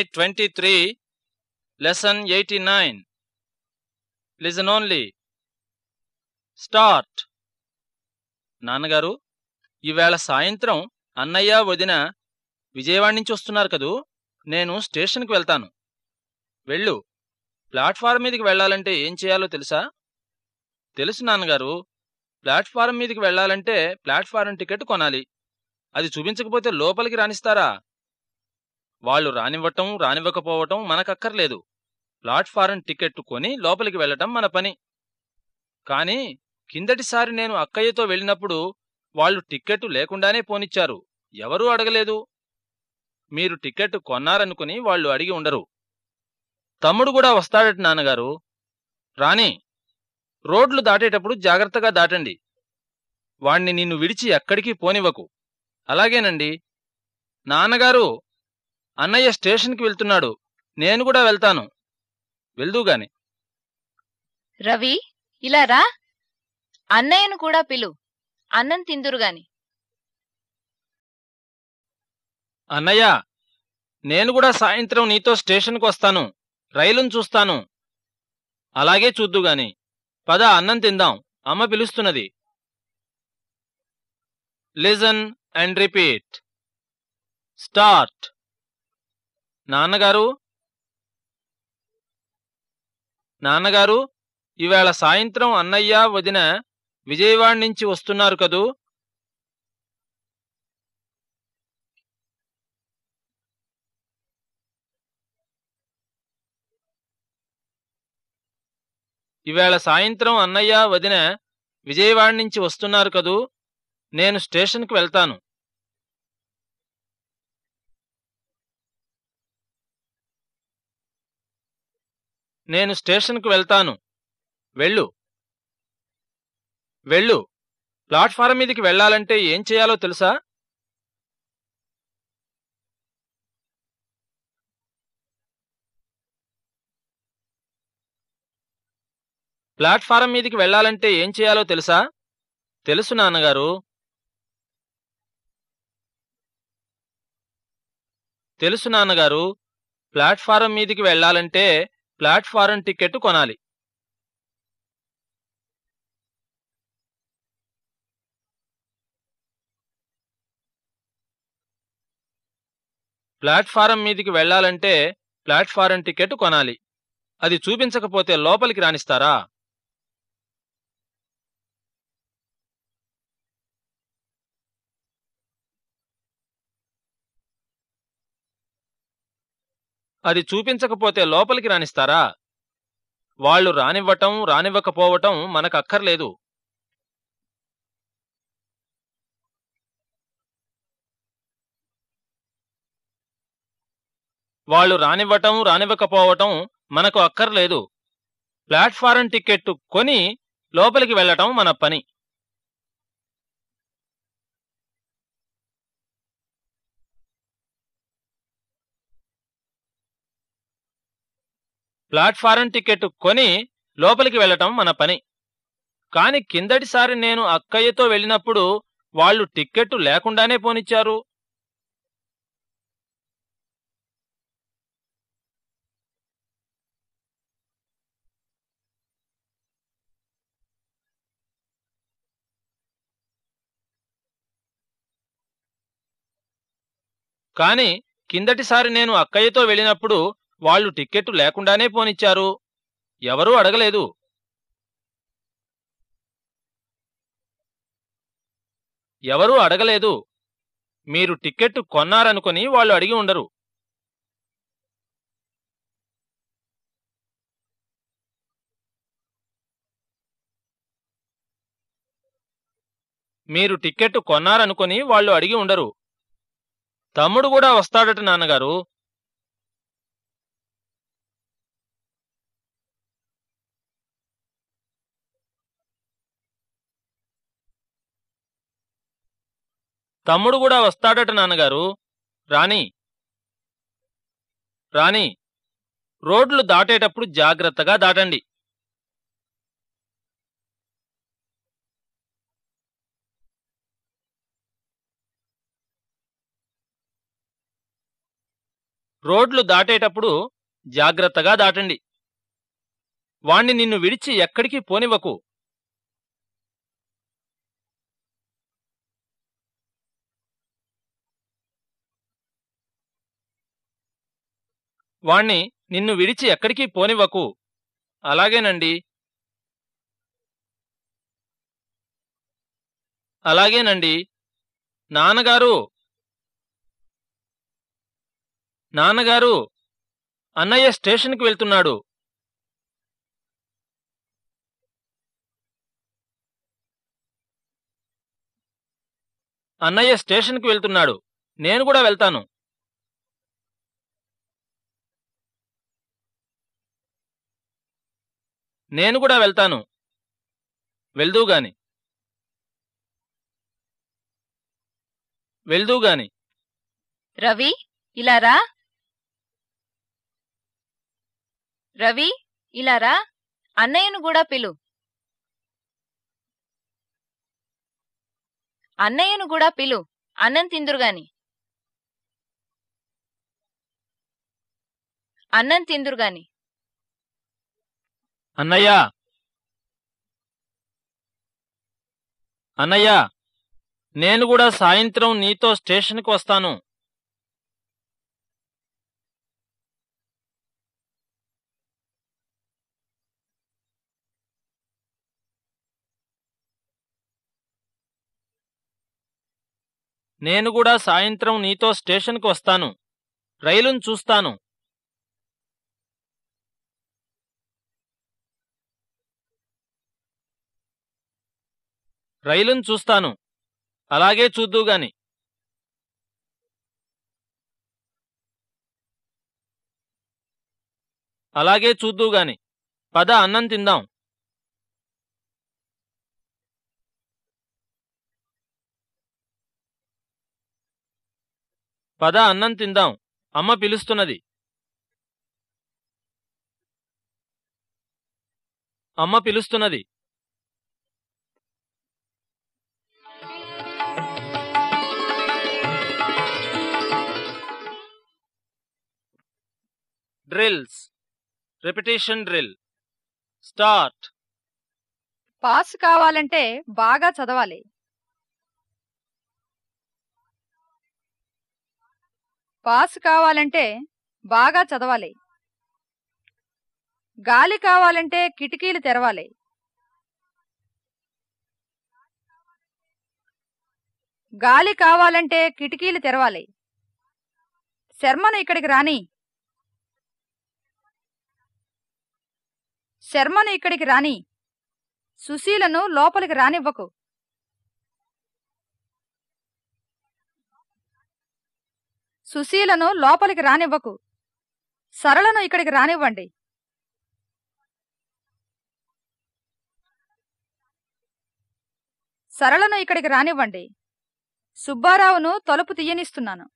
Unit twenty three lesson eighty nine listen only start నాన్నగారు ఈవేళ సాయంత్రం అన్నయ్య వదిన విజయవాడ నుంచి వస్తున్నారు కదూ? నేను స్టేషన్కి వెళ్తాను. వెళ్ళు. ప్లాట్ఫారం మీదకి వెళ్ళాలంటే ఏం చేయాలో తెలుసా? తెలుసు నాన్నగారు. ప్లాట్ఫారం మీదకి వెళ్ళాలంటే ప్లాట్ఫారం టికెట్ కొనాలి. అది చూపించకపోతే లోపలికి రాణిస్తారా వాళ్ళు రానివ్వటం రానివ్వకపోవటం మనకక్కర్లేదు. ప్లాట్ఫారం టికెట్టు కొని లోపలికి వెళ్ళటం మన పని. కాని కిందటిసారి నేను అక్కయ్యతో వెళ్ళినప్పుడు వాళ్ళు టిక్కెట్టు లేకుండానే పోనిచ్చారు. ఎవరూ అడగలేదు. మీరు టిక్కెట్టు కొన్నారనుకుని వాళ్ళు అడిగి ఉండరు. తమ్ముడు కూడా వస్తాడట నాన్నగారు. రాని రోడ్లు దాటేటప్పుడు జాగ్రత్తగా దాటండి. వాణ్ణి నిన్ను విడిచి ఎక్కడికి పోనివ్వకు. అలాగేనండి. నాన్నగారు అన్నయ్య స్టేషన్కి వెళ్తున్నాడు. నేను కూడా వెళ్తాను. వెళ్దూగాని రవి ఇలా రా. అన్నయ్యను కూడా పిలు. అన్నం తిందురుగాని అన్నయ్య నేను కూడా సాయంత్రం నీతో స్టేషన్కు వస్తాను. రైలును చూస్తాను. అలాగే చూద్దుగాని పద అన్నం తిందాం. అమ్మ పిలుస్తున్నది. లిజన్ అండ్ రిపీట్ స్టార్ట్ నాన్నగారు? నాన్నగారు ఈవేళ సాయంత్రం అన్నయ్య వదిన విజయవాడ నుంచి వస్తున్నారు కదూ? ఈవేళ సాయంత్రం అన్నయ్య వదిన విజయవాడ నుంచి వస్తున్నారు కదూ? నేను స్టేషన్కి వెళ్తాను. నేను స్టేషన్కు వెళ్తాను. వెళ్ళు. వెళ్ళు. ప్లాట్ఫారం మీదకి వెళ్ళాలంటే ఏం చేయాలో తెలుసా? ప్లాట్ఫారం మీదకి వెళ్ళాలంటే ఏం చేయాలో తెలుసా? తెలుసు నాన్నగారు. తెలుసు నాన్నగారు. ప్లాట్ఫారం మీదికి వెళ్ళాలంటే ప్లాట్ఫారం టికెట్ కొనాలి. ప్లాట్ఫారం మీదికి వెళ్ళాలంటే ప్లాట్ఫారం టికెట్ కొనాలి. అది చూపించకపోతే లోపలికి రానిస్తారా? అది చూపించకపోతే లోపలికి రానిస్తారా? వాళ్ళు రానివ్వటం రానివ్వకపోవటం మనకక్కర్లేదు. వాళ్ళు రానివ్వటం రానివ్వకపోవటం మనకు అక్కర్లేదు. ప్లాట్ఫారం టిక్కెట్టు కొని లోపలికి వెళ్ళటం మన పని. ప్లాట్ఫారం టికెట్ కొని లోపలికి వెళ్ళటం మన పని. కాని కిందటిసారి నేను అక్కయ్యతో వెళ్ళినప్పుడు వాళ్ళు టిక్కెట్టు లేకుండానే పోనిచ్చారు. కాని కిందటిసారి నేను అక్కయ్యతో వెళ్ళినప్పుడు వాళ్ళు టిక్కెట్టు లేకుండానే పోనిచ్చారు. ఎవరూ అడగలేదు. ఎవరూ అడగలేదు. మీరు టిక్కెట్టు కొన్నారనుకుని వాళ్ళు అడిగి ఉండరు. మీరు టిక్కెట్టు కొన్నారనుకుని వాళ్ళు అడిగి ఉండరు. తమ్ముడు కూడా వస్తాడట నాన్నగారు. తమ్ముడు కూడా వస్తాడట నాన్నగారు. రాణి. రాణి రోడ్లు దాటేటప్పుడు జాగ్రత్తగా దాటండి. రోడ్లు దాటేటప్పుడు జాగ్రత్తగా దాటండి. వాణ్ణి నిన్ను విడిచి ఎక్కడికి పోనివ్వకు. వాణ్ణి నిన్ను విడిచి ఎక్కడికి పోనివ్వకు. అలాగేనండి. అలాగేనండి. నాన్నగారు. నాన్నగారు. అన్నయ్య స్టేషన్కి వెళ్తున్నాడు. అన్నయ్య స్టేషన్కి వెళ్తున్నాడు. నేను కూడా వెళ్తాను. నేను కూడా వెళ్తాను. వెళ్దూగాని వెళ్దూగాని రవి ఇలా రా. రవి ఇలా రా. అన్నయ్యను కూడా పిలు. అన్నయ్యను కూడా పిలు. అన్నం తిందురుగాని అన్నం తిందురుగాని అన్నయ్య. అన్నయ్య నేను కూడా సాయంత్రం నీతో స్టేషన్కి వస్తాను. నేను కూడా సాయంత్రం నీతో స్టేషన్కి వస్తాను. రైలును చూస్తాను. రైలును చూస్తాను. అలాగే చూద్దుగాని అలాగే చూద్దుగాని పద అన్నం తిందాం. పద అన్నం తిందాం. అమ్మ పిలుస్తున్నది. అమ్మ పిలుస్తున్నది. Drills repetition drill start pass కావాలంటే బాగా చదవాలి. పాస్ కావాలంటే బాగా చదవాలి. గాలి కావాలంటే కిటికీలు తెరవాలి. గాలి కావాలంటే కిటికీలు తెరవాలి. శర్మను ఇక్కడికి రాని. శర్మను ఇక్కడికి రాని సుశీలను లోపలికి రానివ్వకు. సుశీలను లోపలికి రానివ్వకు. సరళను ఇక్కడికి రానివ్వండి. సరళను ఇక్కడికి రానివ్వండి. సుబ్బారావును తలుపు తీయనిస్తున్నాను.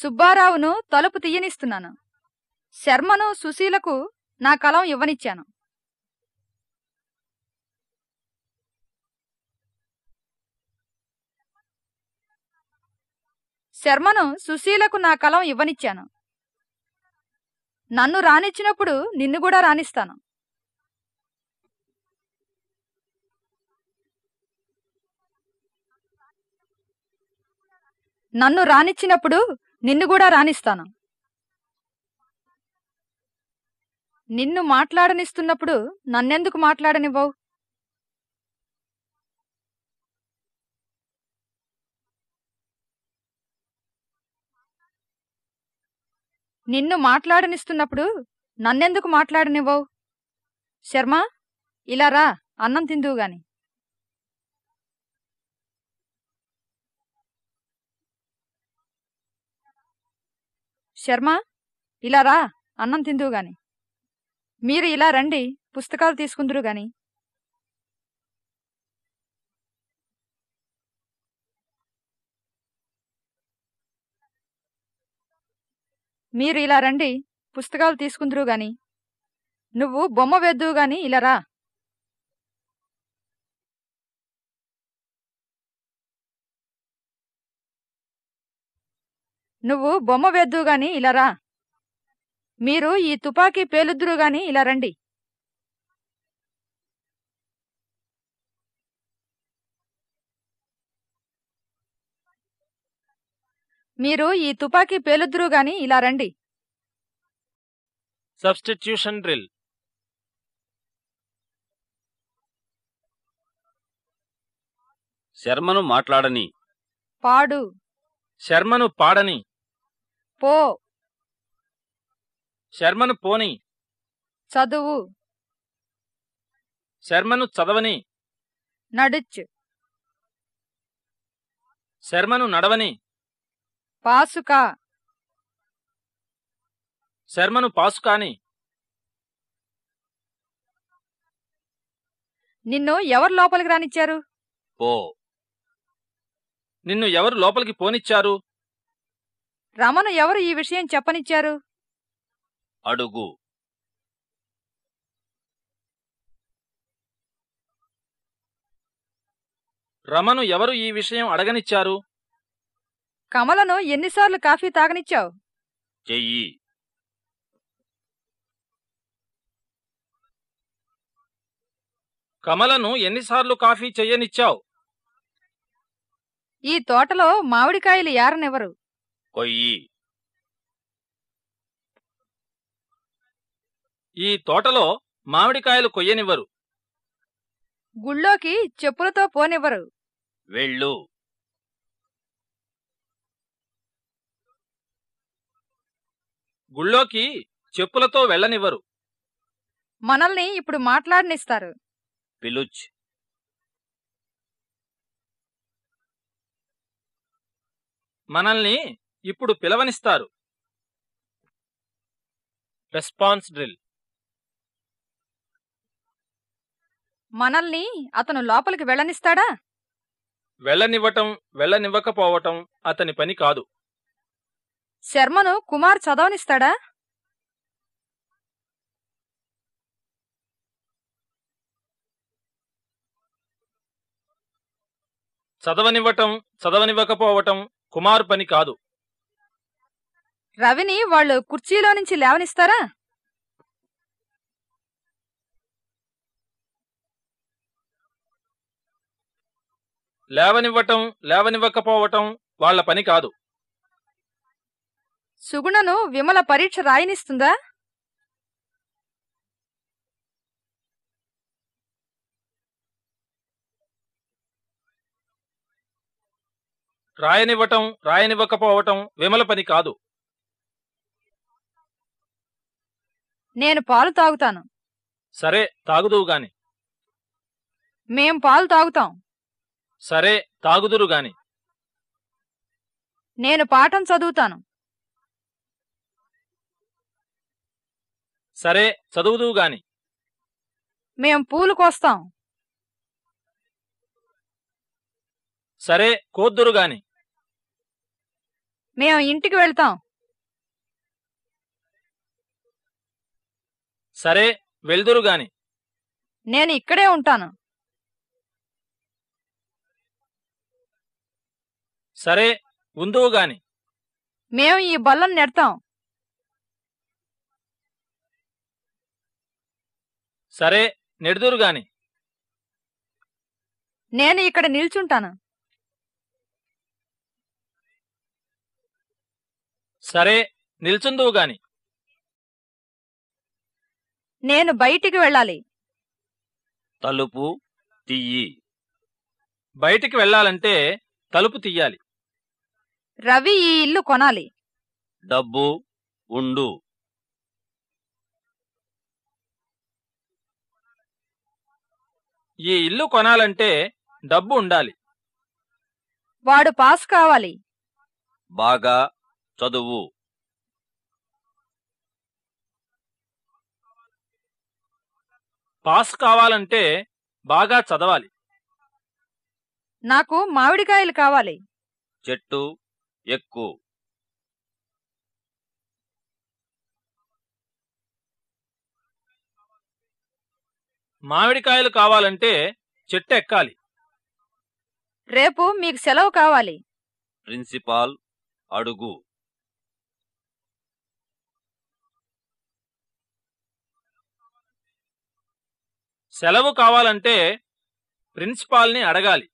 సుబ్బారావును తలుపు తీయనిస్తున్నాను. శర్మను సుశీలకు నా కలం ఇవ్వనిచ్చాను. శర్మను సుశీలకు నా కలం ఇవ్వనిచ్చాను. నన్ను రానిచ్చినప్పుడు నిన్ను కూడా రాణిస్తాను నన్ను రానిచ్చినప్పుడు నిన్ను కూడా రానిస్తాను. నిన్ను మాట్లాడనిస్తున్నప్పుడు నన్నెందుకు మాట్లాడనివ్వవు? నిన్ను మాట్లాడనిస్తున్నప్పుడు నన్నెందుకు మాట్లాడనివ్వవు? శర్మ ఇలా రా అన్నం తిందువు గాని. శర్మ ఇలా రా అన్నం తిందువు గాని. మీరు ఇలా రండి పుస్తకాలు తీసుకుందురు గాని. మీరు ఇలా రండి పుస్తకాలు తీసుకుందురు గాని. నువ్వు బొమ్మ వేద్దువు గాని ఇలా రా. నువ్వు బొమ్మ వేద్దు గాని ఇలా రా. మీరు ఈ తుపాకీ పేలుద్దురు గాని ఇలా రండి. మీరు ఈ తుపాకీ పేలుద్దురు గాని ఇలా రండి. సబ్స్టిట్యూషన్ డ్రిల్ శర్మను మాట్లాడని. పాడు. శర్మను పాడని. పో. శర్మను పోని. చదువు. శర్మను చదవని. నడుచ్. శర్మను నడవని. పాసుకా. శర్మను పాసుకాని. నిన్ను ఎవరు లోపలికి రానిచ్చారు? పో. నిన్ను ఎవరు లోపలికి పోనిచ్చారు? రమను ఎవరు ఈ విషయం చెప్పనిచ్చారు? అడుగు. రమను ఎవరు ఈ విషయం అడగనిచ్చారు? కమలను ఎన్నిసార్లు కాఫీ తాగనిచ్చావు? చెయ్యి. కమలను ఎన్నిసార్లు కాఫీ చెయ్యనిచ్చావు? ఈ తోటలో మామిడికాయలు ఏరనివ్వరు. కొయ్యి. ఈ తోటలో మామిడికాయలు కొయ్యనివ్వరు. గుళ్ళోకి చెప్పులతో పోనివ్వరు. వెళ్ళు. గుళ్ళోకి చెప్పులతో వెళ్ళనివ్వరు. మనల్ని ఇప్పుడు మాట్లాడనిస్తారు. పిలుచ్. మనల్ని ఇప్పుడు పిలవనిస్తారు. రెస్పాన్స్ డ్రిల్ మనల్ని అతను లోపలికి వెళ్ళనిస్తాడా? వెళ్ళనివ్వటం వెళ్ళనివ్వకపోవటం అతని పని కాదు. శర్మను కుమార్ చదవనిస్తాడా? చదవనివ్వటం చదవనివ్వకపోవటం కుమార్ పని కాదు. రవిని వాళ్ళు కుర్చీలో నుంచి లేవనిస్తారా? లేవనివ్వటం లేవనివ్వకపోవటం వాళ్ళ పని కాదు. సుగుణను విమల పరీక్ష రాయనిస్తుందా? రాయనివ్వటం రాయనివ్వకపోవటం విమల పని కాదు. నేను పాలు తాగుతాను. సరే తాగుదువు గాని. మేం పాలు తాగుతాం. సరే తాగుదురు గాని. నేను పాఠం చదువుతాను. సరే చదువుదువు గాని. మేం పూలు కోస్తాం. సరే కోద్దురు గాని. మేం ఇంటికి వెళ్తాం. సరే వెళ్దురు గాని. నేను ఇక్కడే ఉంటాను. సరే ఉందువు గాని. మేం ఈ బల్లను నెడతాం. సరే నెడుదురు గాని. నేను ఇక్కడ నిల్చుంటాను. సరే నిల్చుందువు గాని. నేను బయటికి వెళ్ళాలి. తలుపు తీయి. బయటికి వెళ్ళాలంటే తలుపు తీయాలి. రవి ఈ ఇల్లు కొనాలి. డబ్బు ఉండు. ఈ ఇల్లు కొనాలంటే డబ్బు ఉండాలి. వాడు పాస్ కావాలి. బాగా చదువు. పాస్ కావాలంటే బాగా చదవాలి. నాకు మామిడికాయలు కావాలి. చెట్టు ఎక్కు. మామిడికాయలు కావాలంటే చెట్టు ఎక్కాలి. రేపు మీకు సెలవు కావాలి. ప్రిన్సిపాల్ అడుగు. సెలవు కావాలంటే ప్రిన్సిపాల్ని అడగాలి.